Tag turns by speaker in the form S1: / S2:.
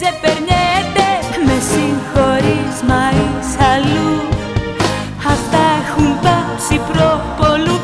S1: ξεπερνιέται. Με συγχωρείς μα είσαι αλλού. Αυτά έχουν πάψει προπολού.